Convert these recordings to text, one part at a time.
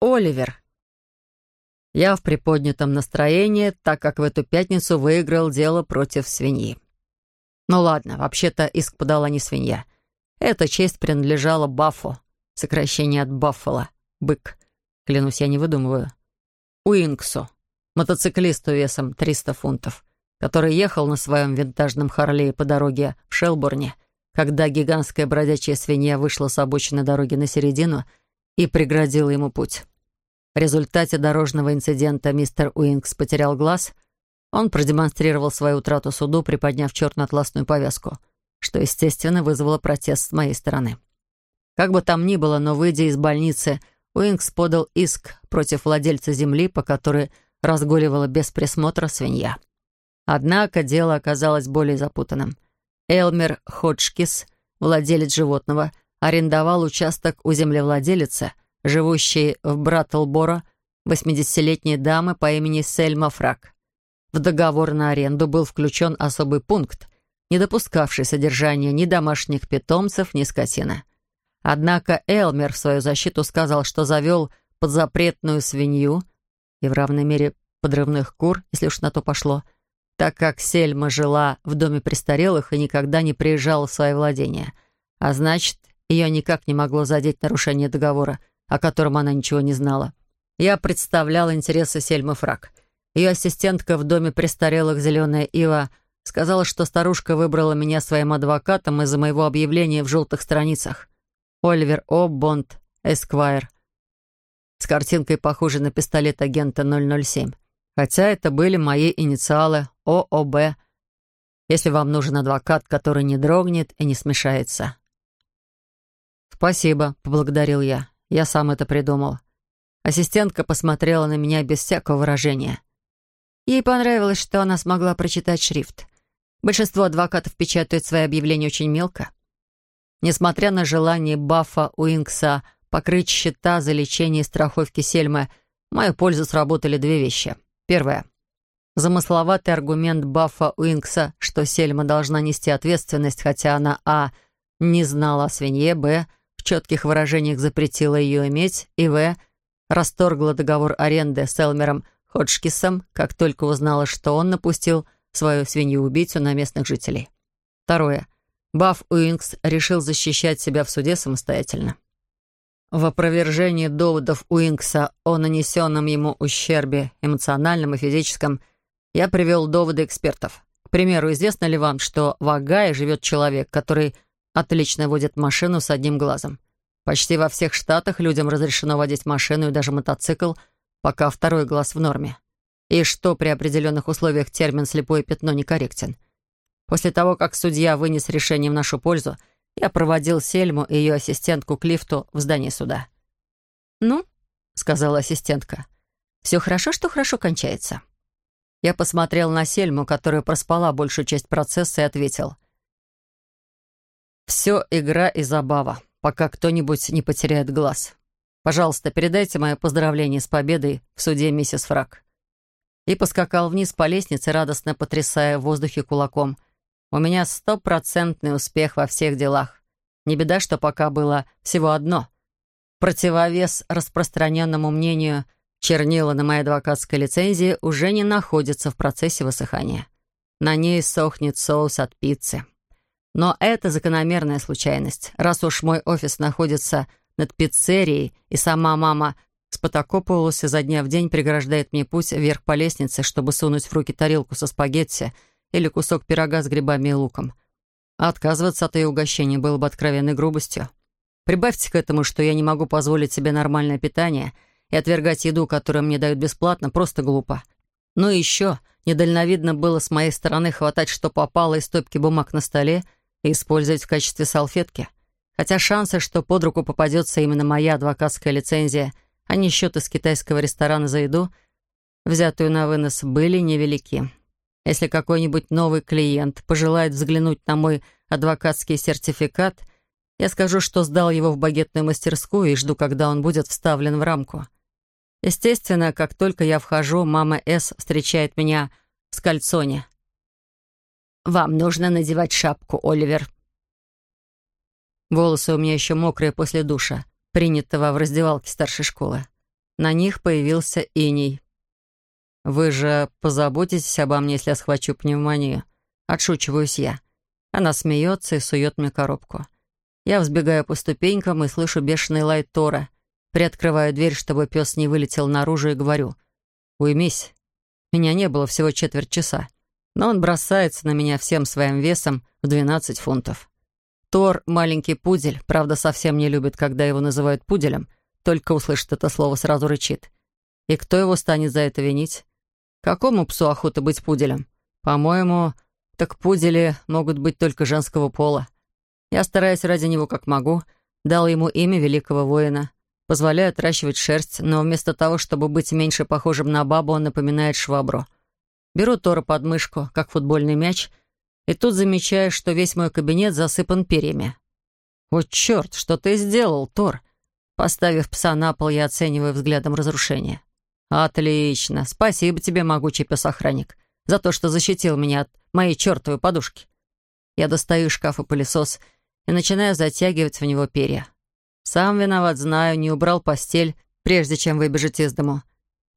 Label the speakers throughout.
Speaker 1: Оливер. Я в приподнятом настроении, так как в эту пятницу выиграл дело против свиньи. Ну ладно, вообще-то иск подала не свинья. Эта честь принадлежала Баффу, сокращение от Баффала, бык. Клянусь, я не выдумываю. Уинксу, мотоциклисту весом 300 фунтов, который ехал на своем винтажном Харлее по дороге в Шелбурне, когда гигантская бродячая свинья вышла с обочины дороги на середину и преградила ему путь. В результате дорожного инцидента мистер Уинкс потерял глаз. Он продемонстрировал свою утрату суду, приподняв черную атласную повязку, что, естественно, вызвало протест с моей стороны. Как бы там ни было, но, выйдя из больницы, Уинкс подал иск против владельца земли, по которой разгуливала без присмотра свинья. Однако дело оказалось более запутанным. Элмер Ходжкис, владелец животного, арендовал участок у землевладелицы — живущей в Браттлборо, 80-летней дамы по имени Сельма Фрак. В договор на аренду был включен особый пункт, не допускавший содержания ни домашних питомцев, ни скотины. Однако Элмер в свою защиту сказал, что завел подзапретную свинью и в равной мере подрывных кур, если уж на то пошло, так как Сельма жила в доме престарелых и никогда не приезжала в свои владения, а значит, ее никак не могло задеть нарушение договора, о котором она ничего не знала. Я представлял интересы Сельмы Фрак. Ее ассистентка в доме престарелых «Зеленая Ива» сказала, что старушка выбрала меня своим адвокатом из-за моего объявления в желтых страницах. Оливер О. Бонд, Эсквайр. С картинкой, похожей на пистолет агента 007. Хотя это были мои инициалы ООБ. Если вам нужен адвокат, который не дрогнет и не смешается. «Спасибо», — поблагодарил я. Я сам это придумал. Ассистентка посмотрела на меня без всякого выражения. Ей понравилось, что она смогла прочитать шрифт. Большинство адвокатов печатают свои объявления очень мелко. Несмотря на желание Баффа Уинкса покрыть счета за лечение и страховки Сельмы, в мою пользу сработали две вещи. Первое. Замысловатый аргумент Баффа Уинкса, что Сельма должна нести ответственность, хотя она а. не знала о свинье, б четких выражениях запретила ее иметь, и В. расторгла договор аренды с Элмером Ходжкисом, как только узнала, что он напустил свою свинью-убийцу на местных жителей. Второе. Бафф Уинкс решил защищать себя в суде самостоятельно. В опровержении доводов Уинкса о нанесенном ему ущербе эмоциональном и физическом я привел доводы экспертов. К примеру, известно ли вам, что в Агае живет человек, который отлично водит машину с одним глазом. Почти во всех штатах людям разрешено водить машину и даже мотоцикл, пока второй глаз в норме. И что при определенных условиях термин «слепое пятно» некорректен. После того, как судья вынес решение в нашу пользу, я проводил Сельму и ее ассистентку к лифту в здании суда. «Ну», — сказала ассистентка, — «все хорошо, что хорошо кончается». Я посмотрел на Сельму, которая проспала большую часть процесса, и ответил — все игра и забава, пока кто-нибудь не потеряет глаз. Пожалуйста, передайте мое поздравление с победой в суде миссис Фрак. И поскакал вниз по лестнице, радостно потрясая в воздухе кулаком. У меня стопроцентный успех во всех делах. Не беда, что пока было всего одно. Противовес распространенному мнению чернила на моей адвокатской лицензии уже не находится в процессе высыхания. На ней сохнет соус от пиццы. Но это закономерная случайность. Раз уж мой офис находится над пиццерией, и сама мама спотокопывалась изо дня в день преграждает мне путь вверх по лестнице, чтобы сунуть в руки тарелку со спагетти или кусок пирога с грибами и луком. А отказываться от ее угощения было бы откровенной грубостью. Прибавьте к этому, что я не могу позволить себе нормальное питание, и отвергать еду, которую мне дают бесплатно, просто глупо. Ну и еще, недальновидно было с моей стороны хватать, что попало из стопки бумаг на столе — использовать в качестве салфетки. Хотя шансы, что под руку попадется именно моя адвокатская лицензия, а не счет из китайского ресторана за еду, взятую на вынос, были невелики. Если какой-нибудь новый клиент пожелает взглянуть на мой адвокатский сертификат, я скажу, что сдал его в багетную мастерскую и жду, когда он будет вставлен в рамку. Естественно, как только я вхожу, мама С встречает меня в кальцоне — вам нужно надевать шапку, Оливер». Волосы у меня еще мокрые после душа, принятого в раздевалке старшей школы. На них появился иней. «Вы же позаботитесь обо мне, если я схвачу пневмонию?» Отшучиваюсь я. Она смеется и сует мне коробку. Я взбегаю по ступенькам и слышу бешеный лай Тора. Приоткрываю дверь, чтобы пес не вылетел наружу, и говорю. «Уймись». Меня не было всего четверть часа. Но он бросается на меня всем своим весом в 12 фунтов. Тор — маленький пудель, правда, совсем не любит, когда его называют пуделем. Только услышит это слово, сразу рычит. И кто его станет за это винить? Какому псу охота быть пуделем? По-моему, так пудели могут быть только женского пола. Я стараюсь ради него как могу, дал ему имя великого воина. Позволяю отращивать шерсть, но вместо того, чтобы быть меньше похожим на бабу, он напоминает швабру. Беру Тора под мышку, как футбольный мяч, и тут замечаю, что весь мой кабинет засыпан перьями. «Вот черт, что ты сделал, Тор?» Поставив пса на пол, я оцениваю взглядом разрушение. «Отлично. Спасибо тебе, могучий пес-охранник, за то, что защитил меня от моей чертовой подушки». Я достаю из шкафа пылесос и начинаю затягивать в него перья. Сам виноват, знаю, не убрал постель, прежде чем выбежать из дому.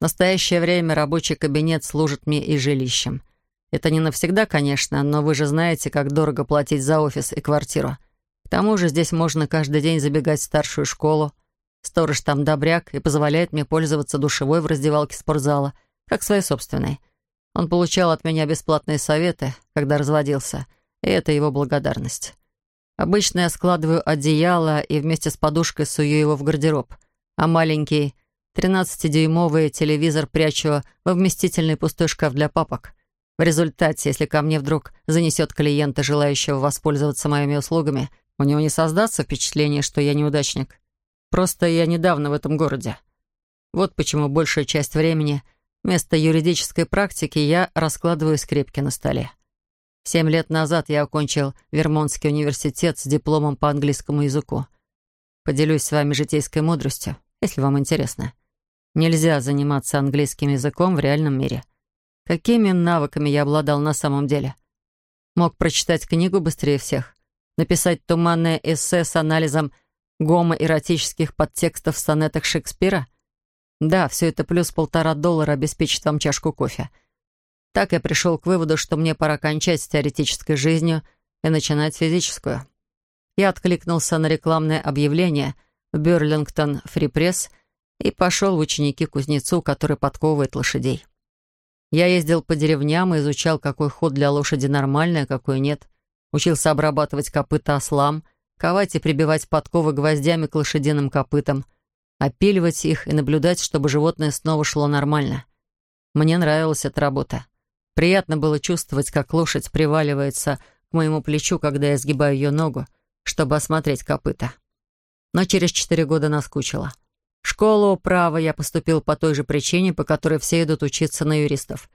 Speaker 1: В настоящее время рабочий кабинет служит мне и жилищем. Это не навсегда, конечно, но вы же знаете, как дорого платить за офис и квартиру. К тому же здесь можно каждый день забегать в старшую школу, Сторож там добряк и позволяет мне пользоваться душевой в раздевалке спортзала, как своей собственной. Он получал от меня бесплатные советы, когда разводился, и это его благодарность. Обычно я складываю одеяло и вместе с подушкой сую его в гардероб, а маленький 13-дюймовый телевизор прячу во вместительный пустой шкаф для папок. В результате, если ко мне вдруг занесет клиента, желающего воспользоваться моими услугами, у него не создастся впечатление, что я неудачник. Просто я недавно в этом городе. Вот почему большая часть времени вместо юридической практики я раскладываю скрепки на столе. Семь лет назад я окончил Вермонтский университет с дипломом по английскому языку. Поделюсь с вами житейской мудростью, если вам интересно. Нельзя заниматься английским языком в реальном мире. Какими навыками я обладал на самом деле? Мог прочитать книгу быстрее всех, написать туманное эссе с анализом гомоэротических подтекстов в сонетах Шекспира? Да, все это плюс полтора доллара обеспечит вам чашку кофе. Так я пришел к выводу, что мне пора кончать с теоретической жизнью и начинать физическую. Я откликнулся на рекламное объявление Берлингтон Фри Пресс и пошел в ученики кузнецу, который подковывает лошадей. Я ездил по деревням и изучал, какой ход для лошади нормальный, а какой нет. Учился обрабатывать копыта ослам, ковать и прибивать подковы гвоздями к лошадиным копытам, опиливать их и наблюдать, чтобы животное снова шло нормально. Мне нравилась эта работа. Приятно было чувствовать, как лошадь приваливается к моему плечу, когда я сгибаю ее ногу, чтобы осмотреть копыта. Но через четыре года наскучило. Школу права я поступил по той же причине, по которой все идут учиться на юристов.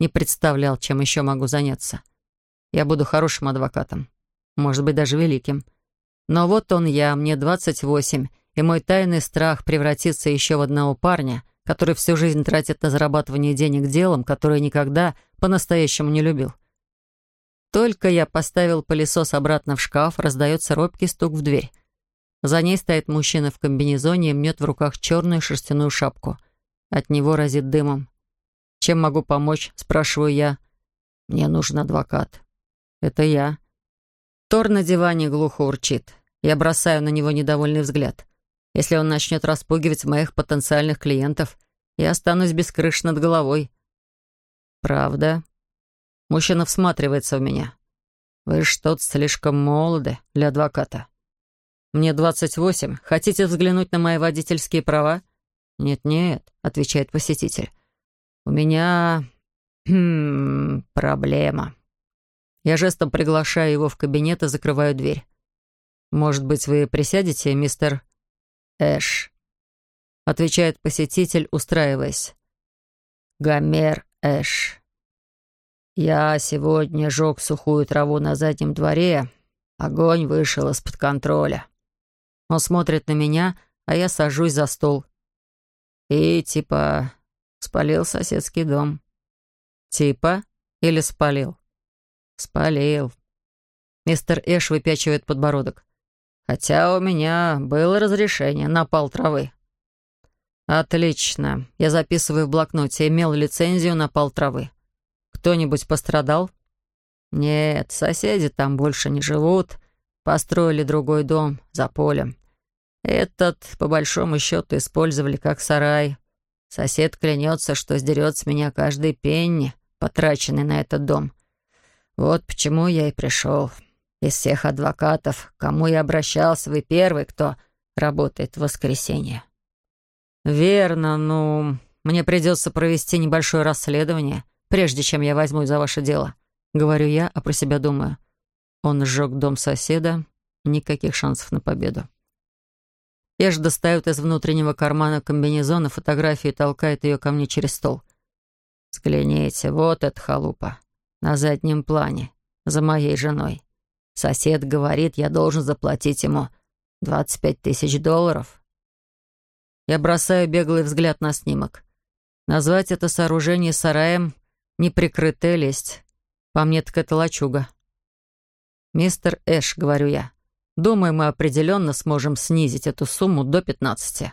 Speaker 1: Не представлял, чем еще могу заняться. Я буду хорошим адвокатом. Может быть, даже великим. Но вот он я, мне 28, и мой тайный страх превратиться еще в одного парня, который всю жизнь тратит на зарабатывание денег делом, которое никогда по-настоящему не любил. Только я поставил пылесос обратно в шкаф, раздается робкий стук в дверь. За ней стоит мужчина в комбинезоне и мнет в руках черную шерстяную шапку. От него разит дымом. «Чем могу помочь?» — спрашиваю я. «Мне нужен адвокат». «Это я». Тор на диване глухо урчит. Я бросаю на него недовольный взгляд. Если он начнет распугивать моих потенциальных клиентов, я останусь без крыши над головой. Правда? Мужчина всматривается в меня. Вы что-то слишком молоды для адвоката. Мне 28. Хотите взглянуть на мои водительские права? Нет-нет, отвечает посетитель. У меня... Хм, проблема. Я жестом приглашаю его в кабинет и закрываю дверь. «Может быть, вы присядете, мистер Эш?» Отвечает посетитель, устраиваясь. «Гомер Эш. Я сегодня жег сухую траву на заднем дворе. Огонь вышел из-под контроля». Он смотрит на меня, а я сажусь за стол. И, типа, спалил соседский дом. Типа или спалил? «Спалил». Мистер Эш выпячивает подбородок. «Хотя у меня было разрешение на пал травы». «Отлично. Я записываю в блокноте. Имел лицензию на пал травы. Кто-нибудь пострадал?» «Нет, соседи там больше не живут. Построили другой дом за полем. Этот, по большому счету, использовали как сарай. Сосед клянется, что сдерет с меня каждый пенни, потраченный на этот дом. Вот почему я и пришел. Из всех адвокатов, к кому я обращался, вы первый, кто работает в воскресенье». «Верно, ну, мне придется провести небольшое расследование, прежде чем я возьму за ваше дело», — говорю я, а про себя думаю. Он сжег дом соседа, никаких шансов на победу. Эш достает из внутреннего кармана комбинезона фотографию и толкает ее ко мне через стол. «Взгляните, вот эта халупа. На заднем плане. За моей женой. Сосед говорит, я должен заплатить ему 25 тысяч долларов. Я бросаю беглый взгляд на снимок. Назвать это сооружение сараем — неприкрытая лесть. По мне так это лачуга. «Мистер Эш», — говорю я, — «думаю, мы определенно сможем снизить эту сумму до пятнадцати».